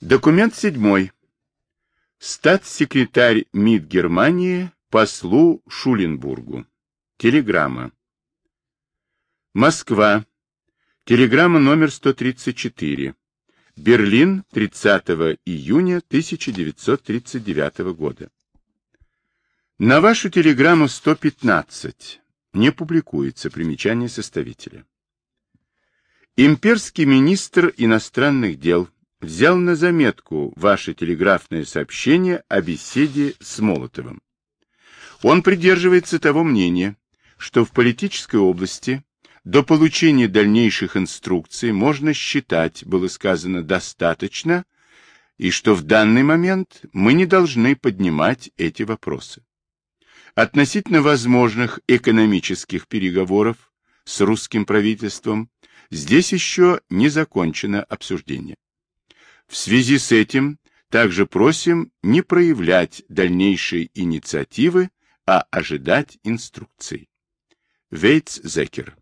Документ седьмой. Статс-секретарь МИД Германии послу Шуленбургу. Телеграмма. Москва. Телеграмма номер 134. Берлин, 30 июня 1939 года. На вашу телеграмму 115 не публикуется примечание составителя. Имперский министр иностранных дел взял на заметку ваше телеграфное сообщение о беседе с Молотовым. Он придерживается того мнения, что в политической области до получения дальнейших инструкций можно считать, было сказано, достаточно, и что в данный момент мы не должны поднимать эти вопросы. Относительно возможных экономических переговоров с русским правительством здесь еще не закончено обсуждение. В связи с этим также просим не проявлять дальнейшей инициативы, а ожидать инструкций. Вейтс Зекер